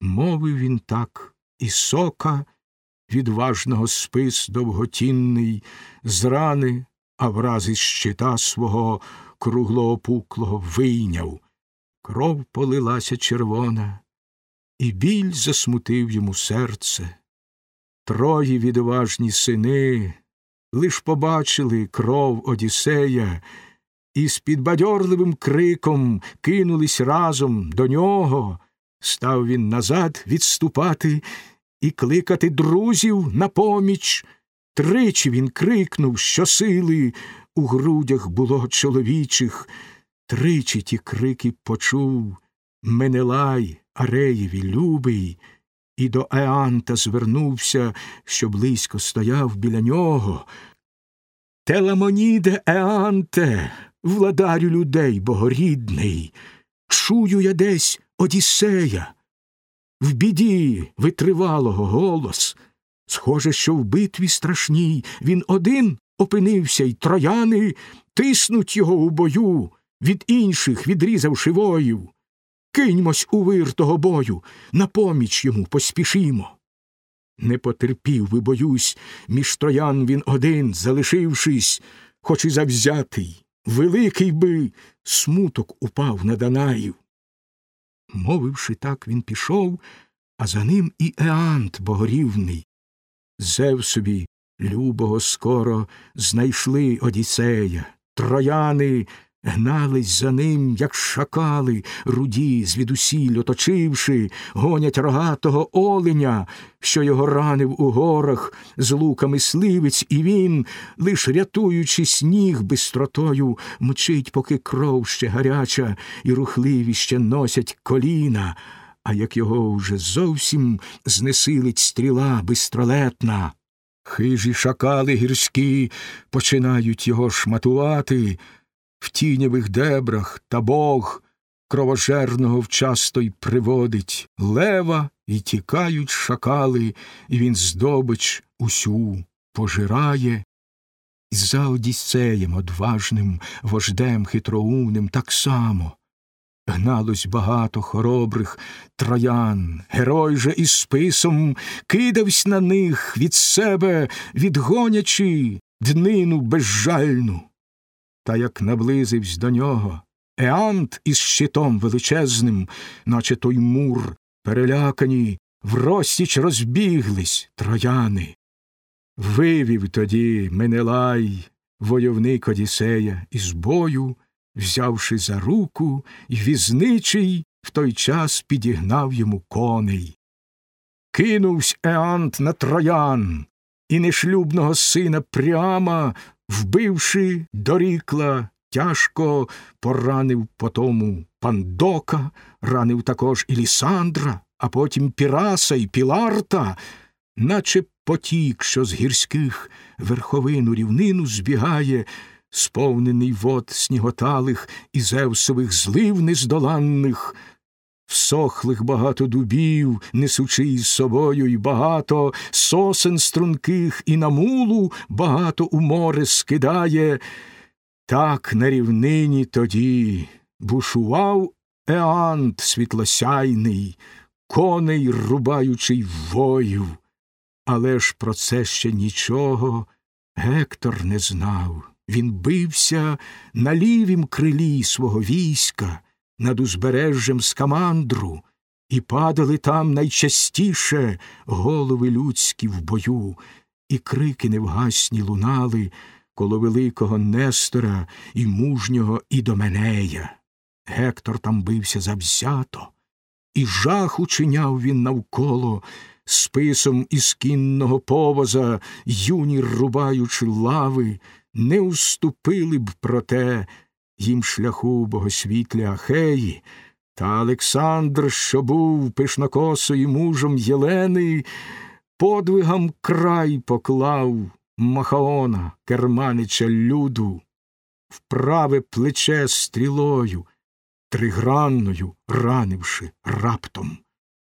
Мовив він так, і сока, відважного спис довготінний, з рани, а враз із щита свого круглого пуклого вийняв. Кров полилася червона, і біль засмутив йому серце. Троє відважні сини лиш побачили кров Одіссея і з підбадьорливим криком кинулись разом до нього. Став він назад відступати і кликати друзів на поміч. Тричі він крикнув, що сили у грудях було чоловічих. Тричі ті крики почув Менелай, Ареєві, любий, і до Еанта звернувся, що близько стояв біля нього. Теламоніде Еанте, владарю людей богорідний, чую я десь Одіссея. В біді витривалого голос. Схоже, що в битві страшній він один опинився, й трояни тиснуть його у бою, від інших відрізавши воїв. Киньмось у вир того бою, на поміч йому поспішімо. Не потерпів би, боюсь, між троян він один, залишившись, хоч і завзятий, великий би смуток упав на Данаїв. Мовивши так, він пішов, а за ним і Еант богорівний. Зевсові любого скоро знайшли Одіссея, трояни гнались за ним, як шакали, руді, звідусіль оточивши, гонять рогатого оленя, що його ранив у горах з луками сливиць, і він, лиш рятуючи сніг бистротою, мчить, поки кров ще гаряча, і рухливі ще носять коліна. А як його вже зовсім знесилить стріла бистролетна. Хижі шакали гірські починають його шматувати, в тіньових дебрах та бог кровожерного вчасто й приводить лева, і тікають шакали, і він здобич усю пожирає. І за Одіссеєм одважним вождем хитроумним так само гналось багато хоробрих троян, герой же із списом кидавсь на них від себе, відгонячи днину безжальну. Та як наблизивсь до нього, Еант із щитом величезним, наче той мур, перелякані, в розсіч розбіглись трояни. Вивів тоді Менелай, войовник Одіссея, із бою, взявши за руку, і візничий в той час підігнав йому коней. Кинувсь Еант на троян, і нешлюбного сина прямо вбивши, дорікла, тяжко поранив потому Пандока, ранив також і Лісандра, а потім Піраса і Піларта, наче потік, що з гірських верховину рівнину збігає, сповнений вод сніготалих і зевсових злив нездоланних всохлих багато дубів, несучи із собою й багато сосен струнких, і на мулу багато у море скидає. Так на рівнині тоді бушував Еант світлосяйний, коней рубаючий воїв. Але ж про це ще нічого Гектор не знав. Він бився на лівім крилі свого війська над узбережжям Скамандру, і падали там найчастіше голови людські в бою, і крики невгасні лунали коло великого Нестора і мужнього Ідоменея. Гектор там бився завзято, і жах учиняв він навколо списом із кінного повоза, юні рубаючи лави, не уступили б проте їм шляху богосвітлі Ахеї, та Олександр, що був пишнокосою мужем Єлени, подвигам край поклав Махаона, керманича люду, вправе плече стрілою, тригранною ранивши раптом.